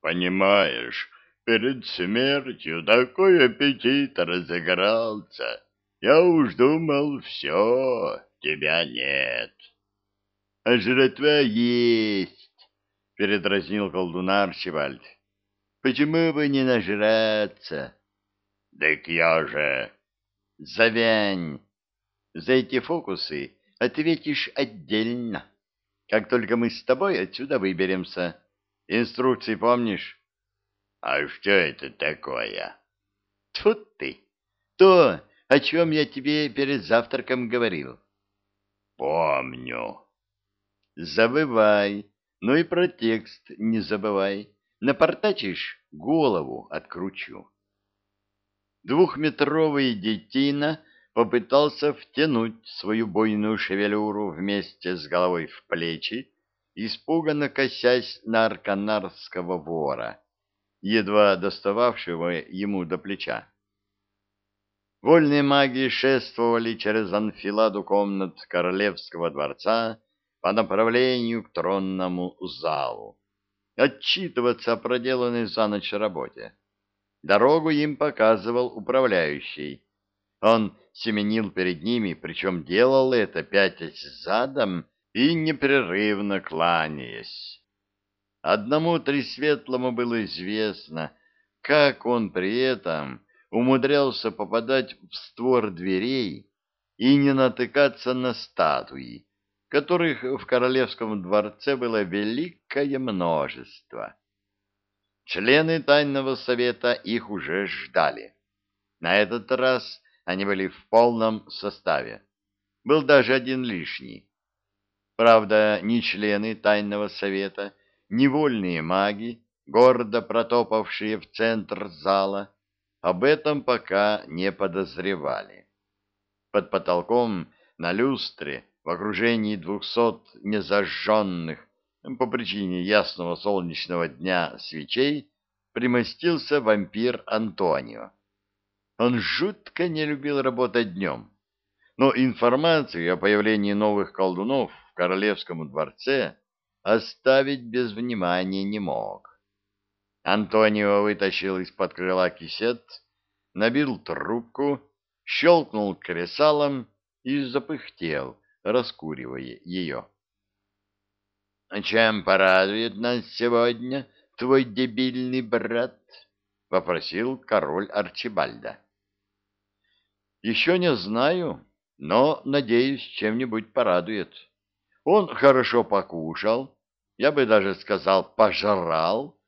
Понимаешь, перед смертью такой аппетит разыгрался. Я уж думал, все, тебя нет. — А жратва есть, — передразнил колдуна Арчибальд. — Почему бы не нажраться? — Так я же... — Завянь. За эти фокусы ответишь отдельно. Как только мы с тобой отсюда выберемся. Инструкции помнишь? — А что это такое? — Тут ты. То, о чем я тебе перед завтраком говорил. — Помню. — Забывай. Ну и про текст не забывай. Напортачишь — голову откручу. Двухметровый детина попытался втянуть свою бойную шевелюру вместе с головой в плечи, испуганно косясь на арканарского вора, едва достававшего ему до плеча. Вольные маги шествовали через анфиладу комнат королевского дворца по направлению к тронному залу, отчитываться о проделанной за ночь работе. Дорогу им показывал управляющий. Он семенил перед ними, причем делал это пятясь задом и непрерывно кланяясь. Одному Тресветлому было известно, как он при этом умудрялся попадать в створ дверей и не натыкаться на статуи, которых в королевском дворце было великое множество. Члены тайного совета их уже ждали. На этот раз они были в полном составе. Был даже один лишний. Правда, ни члены тайного совета, ни вольные маги, гордо протопавшие в центр зала, об этом пока не подозревали. Под потолком на люстре в окружении двухсот незажженных по причине ясного солнечного дня свечей примостился вампир Антонио. Он жутко не любил работать днем, но информацию о появлении новых колдунов в королевском дворце оставить без внимания не мог. Антонио вытащил из-под крыла кисет, набил трубку, щелкнул кресалом и запыхтел, раскуривая ее. — Чем порадует нас сегодня твой дебильный брат? — попросил король Арчибальда. — Еще не знаю, но, надеюсь, чем-нибудь порадует. Он хорошо покушал, я бы даже сказал, пожрал,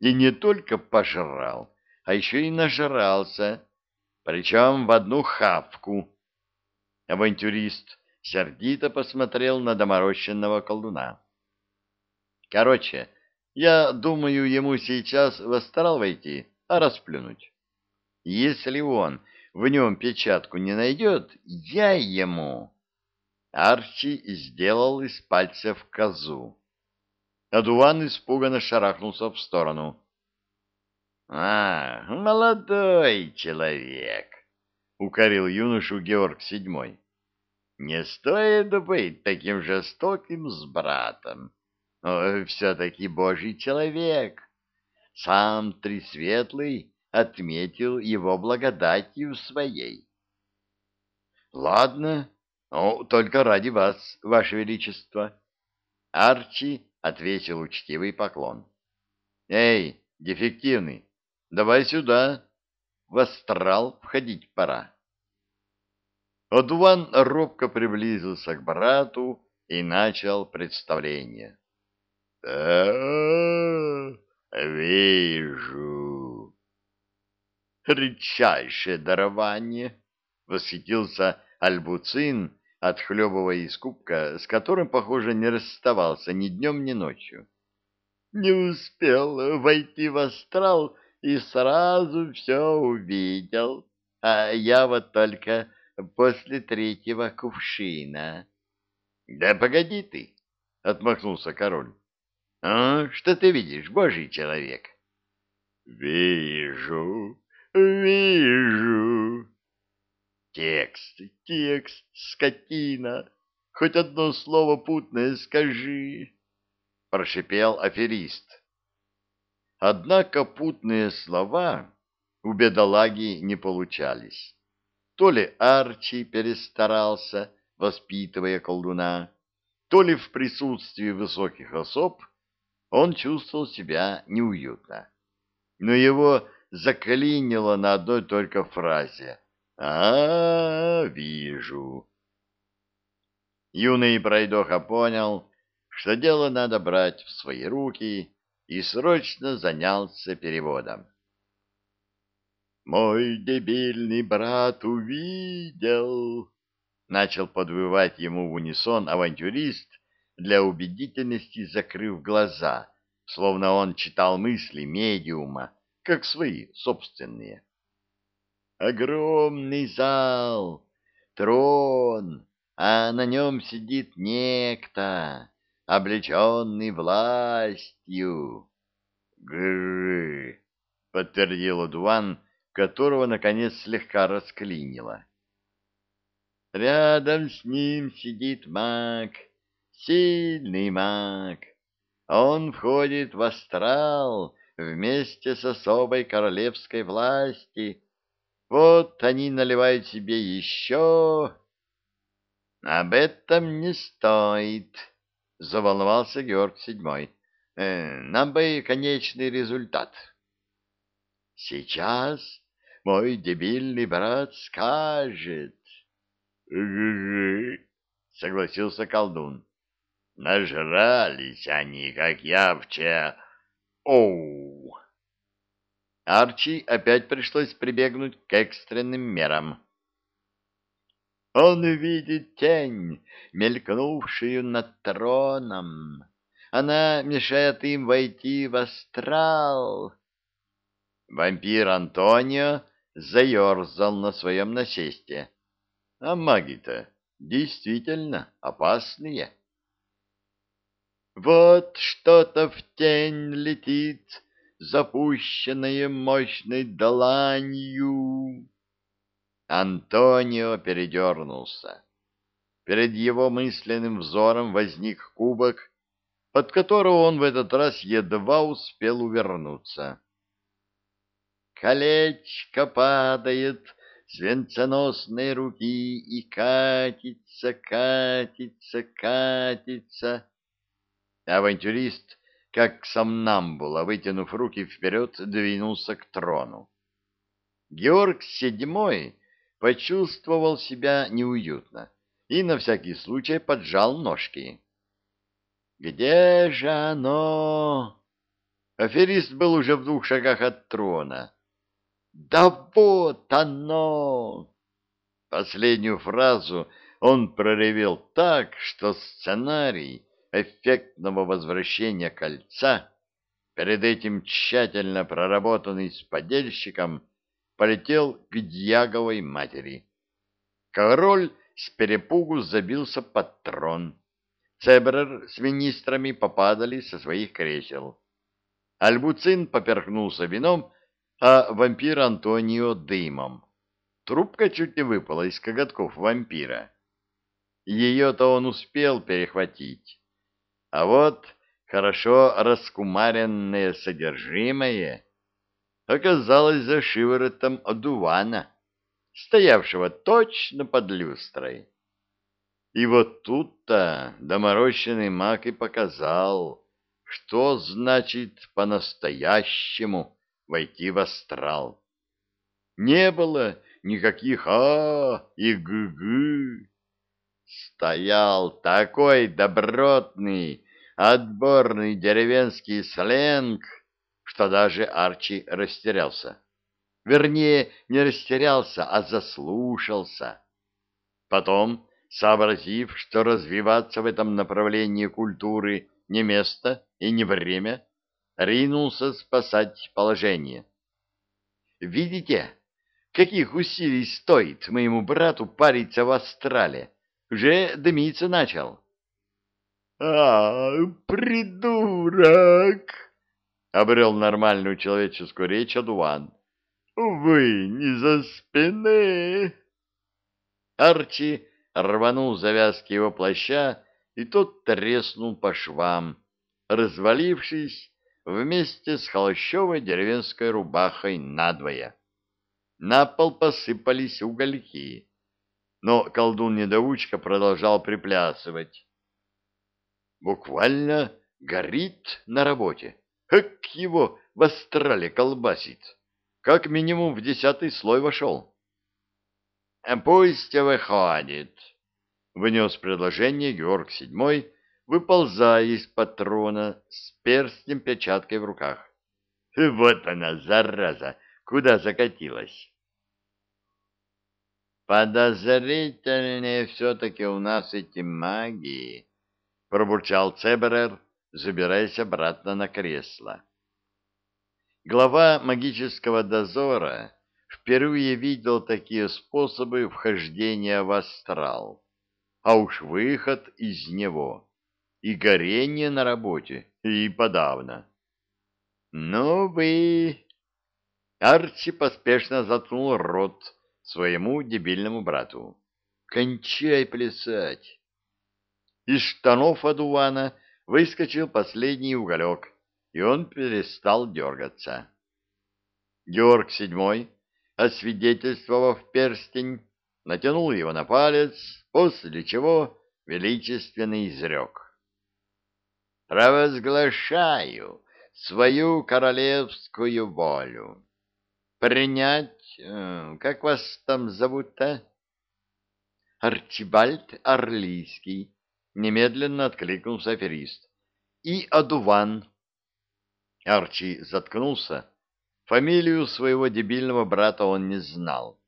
и не только пожрал, а еще и нажрался, причем в одну хавку. Авантюрист сердито посмотрел на доморощенного колдуна. Короче, я думаю, ему сейчас в астрал войти, а расплюнуть. Если он в нем печатку не найдет, я ему... Арчи сделал из пальцев козу. Адуван испуганно шарахнулся в сторону. — А, молодой человек! — укорил юношу Георг Седьмой. — Не стоит быть таким жестоким с братом. Все-таки божий человек. Сам Тресветлый отметил его благодатью своей. — Ладно, но только ради вас, ваше величество. Арчи ответил учтивый поклон. — Эй, дефективный, давай сюда. В астрал входить пора. Одуван робко приблизился к брату и начал представление. — -а вижу. — Редчайшее дарование! — восхитился Альбуцин, отхлебывая из кубка, с которым, похоже, не расставался ни днем, ни ночью. Не успел войти в астрал и сразу все увидел, а я вот только после третьего кувшина. — Да погоди ты, — отмахнулся король. — А что ты видишь, божий человек? — Вижу, вижу, Текст, текст, скотина, хоть одно слово путное скажи, — прошипел аферист. Однако путные слова у бедолаги не получались. То ли Арчи перестарался, воспитывая колдуна, то ли в присутствии высоких особ он чувствовал себя неуютно. Но его заклинило на одной только фразе «А, -а, -а вижу». Юный пройдоха понял, что дело надо брать в свои руки, и срочно занялся переводом. «Мой дебильный брат увидел!» Начал подвывать ему в унисон авантюрист, для убедительности закрыв глаза, словно он читал мысли медиума, как свои собственные. «Огромный зал, трон, а на нем сидит некто, облеченный властью. Гры, подтвердил Удуан, которого, наконец, слегка расклинило. Рядом с ним сидит маг, сильный маг. Он входит в астрал вместе с особой королевской власти. Вот они наливают себе еще... Об этом не стоит, — заволновался Георг Седьмой. Э, нам бы конечный результат. Сейчас мой дебильный брат скажет. — согласился колдун. Нажрались они, как я вчера. Оу! Арчи опять пришлось прибегнуть к экстренным мерам. Он видит тень, мелькнувшую над троном. Она мешает им войти в астрал. Вампир Антонио заерзал на своем насесте. А маги-то действительно опасные. Вот что-то в тень летит, запущенное мощной доланью. Антонио передернулся. Перед его мысленным взором возник кубок, от которого он в этот раз едва успел увернуться. Колечко падает с венценосной руки и катится, катится, катится. Авантюрист, как сомнамбула, вытянув руки вперед, двинулся к трону. Георг Седьмой почувствовал себя неуютно и на всякий случай поджал ножки. «Где же оно?» Аферист был уже в двух шагах от трона. «Да вот оно!» Последнюю фразу он проревел так, что сценарий эффектного возвращения кольца, перед этим тщательно проработанный с подельщиком, полетел к Дьяговой матери. Король с перепугу забился под трон. Цебрер с министрами попадали со своих кресел. Альбуцин поперхнулся вином, а вампир Антонио дымом. Трубка чуть не выпала из коготков вампира. Ее-то он успел перехватить. А вот хорошо раскумаренное содержимое оказалось за шиворотом одувана, стоявшего точно под люстрой. И вот тут-то доморощенный маг и показал, что значит по-настоящему войти в астрал. Не было никаких «а» и «гы-гы». Стоял такой добротный, отборный деревенский сленг, что даже Арчи растерялся. Вернее, не растерялся, а заслушался. Потом, сообразив, что развиваться в этом направлении культуры не место и не время, ринулся спасать положение. «Видите, каких усилий стоит моему брату париться в астрале? Уже дымиться начал». «А, придурок!» — обрел нормальную человеческую речь Адуан. «Вы не за спины!» Арчи рванул завязки его плаща, и тот треснул по швам, развалившись вместе с холощовой деревенской рубахой надвое. На пол посыпались угольки, но колдун-недоучка продолжал приплясывать. Буквально горит на работе. Как его в астрале колбасит. Как минимум в десятый слой вошел. — Пусть выходит, — внес предложение Георг Седьмой, выползая из патрона с перстнем-печаткой в руках. — Вот она, зараза, куда закатилась. «Подозрительнее все-таки у нас эти маги», — пробурчал Цеберер, забираясь обратно на кресло. Глава магического дозора впервые видел такие способы вхождения в астрал, а уж выход из него, и горение на работе, и подавно. «Ну вы...» Арчи поспешно заткнул рот своему дебильному брату. «Кончай плясать!» Из штанов одувана выскочил последний уголек, и он перестал дергаться. Георг седьмой, освидетельствовав перстень, натянул его на палец, после чего величественно изрек. «Провозглашаю свою королевскую волю. Принять, э, как вас там зовут-то?» «Арчибальд Орлийский», — немедленно откликнулся аферист. «И одуван, Арчи заткнулся. Фамилию своего дебильного брата он не знал.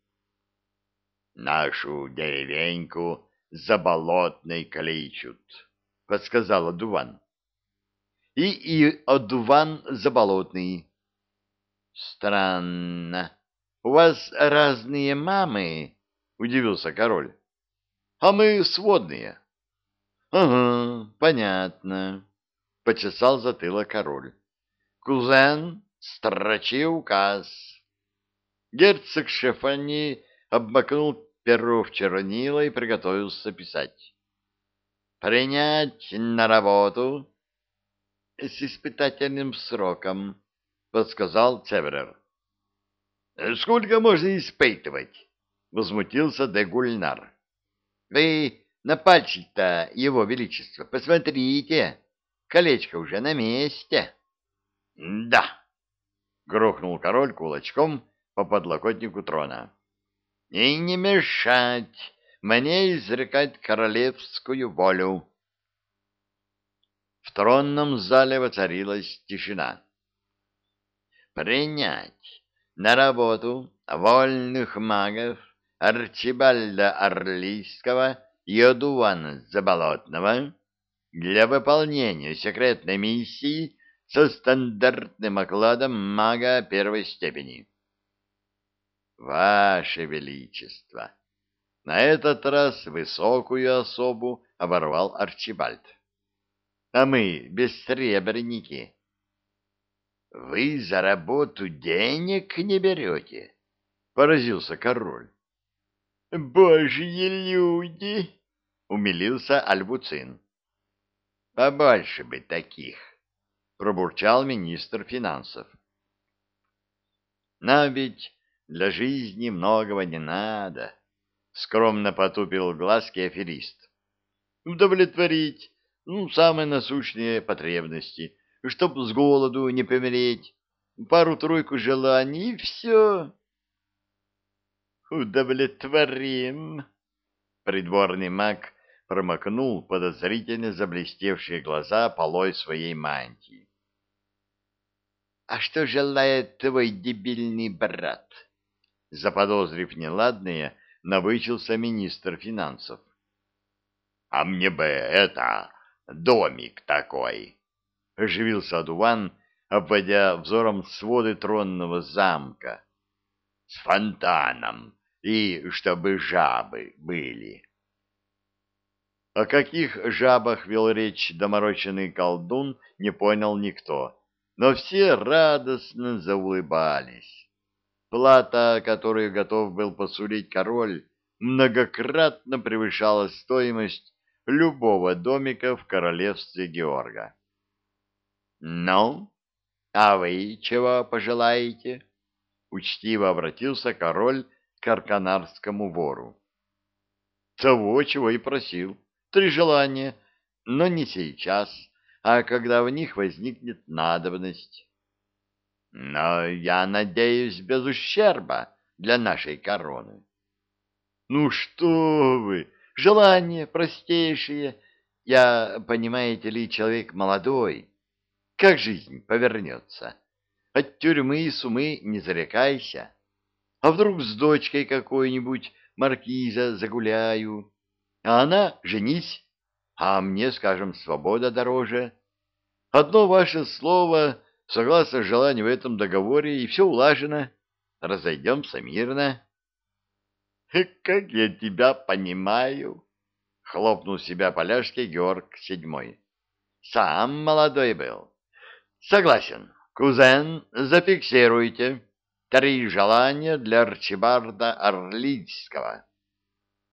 «Нашу деревеньку заболотной кличут», — подсказал Адуван. «И и Адуван заболотный». «Странно. У вас разные мамы?» — удивился король. «А мы сводные». «Ага, понятно», — почесал затылок король. Кузен, строчи указ. Герцог Шефани обмакнул перо в чернила и приготовился писать. «Принять на работу?» «С испытательным сроком», — подсказал Цеверер. «Сколько можно испытывать?» — возмутился де Гульнар. «Вы на пальчик-то, его величество, посмотрите, колечко уже на месте». «Да!» — грохнул король кулачком по подлокотнику трона. «И не мешать мне изрекать королевскую волю!» В тронном зале воцарилась тишина. «Принять на работу вольных магов Арчибальда Орлийского и Одувана Заболотного для выполнения секретной миссии со стандартным окладом мага первой степени. Ваше Величество! На этот раз высокую особу оборвал Арчибальд. А мы бессребреники. Вы за работу денег не берете? Поразился король. Божьи люди! Умилился Альбуцин. Побольше бы таких пробурчал министр финансов. Нам ведь для жизни многого не надо, скромно потупил глазки аферист. Удовлетворить, ну, самые насущные потребности, чтоб с голоду не помереть, пару-тройку желаний и все. Удовлетворим. Придворный маг промокнул подозрительно заблестевшие глаза полой своей мантии. А что желает твой дебильный брат? Заподозрив неладное, навычился министр финансов. — А мне бы это, домик такой! — оживился Адуван, обводя взором своды тронного замка. — С фонтаном, и чтобы жабы были. О каких жабах вел речь доморощенный колдун, не понял никто но все радостно заулыбались. Плата, которую готов был посулить король, многократно превышала стоимость любого домика в королевстве Георга. «Ну, А вы чего пожелаете? Учтиво обратился король к арканарскому вору. Того, чего и просил. Три желания, но не сейчас, а когда в них возникнет надобность. Но я надеюсь без ущерба для нашей короны. Ну что вы, желания простейшие. Я, понимаете ли, человек молодой. Как жизнь повернется? От тюрьмы и сумы не зарекайся. А вдруг с дочкой какой-нибудь маркиза загуляю? А она женись, а мне, скажем, свобода дороже. Одно ваше слово, согласно желанию в этом договоре, и все улажено. Разойдемся мирно. — Как я тебя понимаю! — хлопнул себя поляшки Георг Седьмой. — Сам молодой был. — Согласен. Кузен, зафиксируйте. Три желания для Арчибарда Орлицкого.